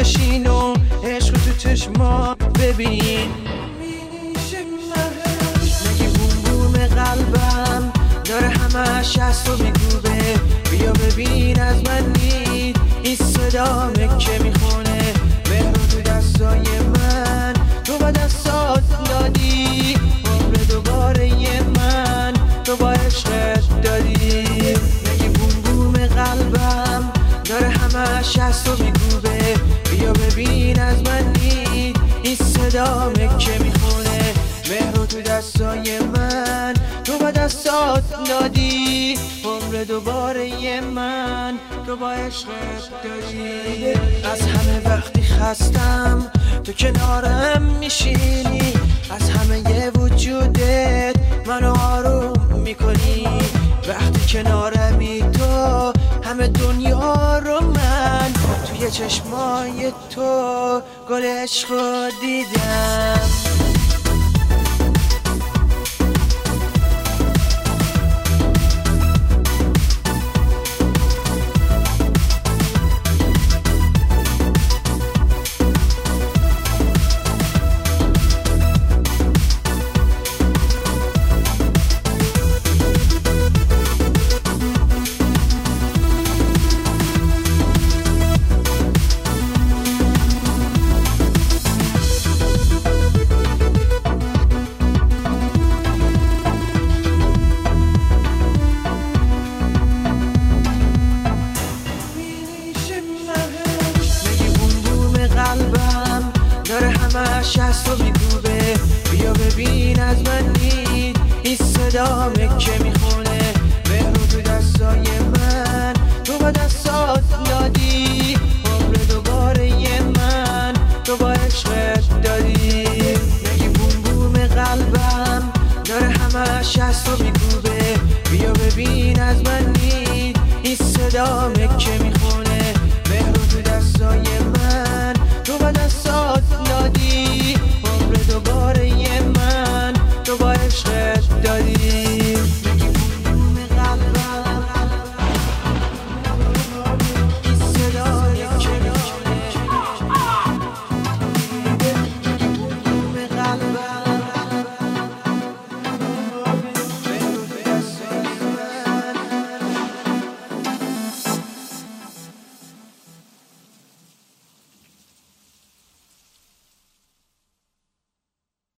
بشین و عشق تو چشما ببین. نگی بوم بوم قلبم داره همش از تو میگوبه بیا ببین از من نید. این صدا که می‌خونه. به تو دستای من. تو با دستات دادی. همش از تو میگوبه بیا ببین از من نید این صدا مکه می‌خونه. مهر تو دستای من. تو با دستات دادی عمر دوباره من. تو با عشقت دادی از همه وقتی خستم تو کنارم میشینی. از همه وجودت منو آروم می‌کنی. وقتی کنارمی چشمای تو گل عشق دیدم. همش از تو میگوبه بیا ببین از من نید این صدا مکه می‌خونه. مهر تو دستای من. تو با دستات دادی. عمر دوباره من. تو با عشقت دادی. نگی بوم بوم قلبم داره همش از تو میگوبه بیا ببین از من نید این صدا مکه studying